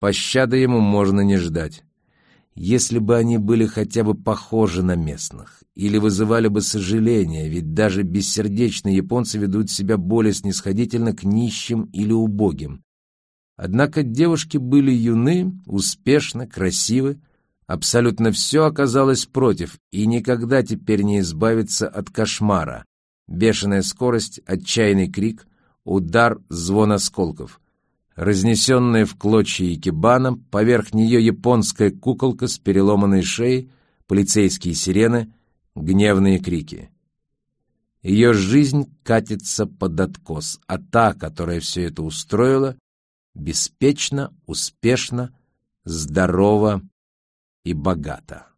пощады ему можно не ждать. Если бы они были хотя бы похожи на местных, или вызывали бы сожаление, ведь даже бессердечные японцы ведут себя более снисходительно к нищим или убогим. Однако девушки были юны, успешны, красивы, абсолютно все оказалось против, и никогда теперь не избавиться от кошмара. Бешеная скорость, отчаянный крик, удар, звон осколков. Разнесенная в клочья икебана, поверх нее японская куколка с переломанной шеей, полицейские сирены, гневные крики. Ее жизнь катится под откос, а та, которая все это устроила, беспечно, успешно, здорова и богата.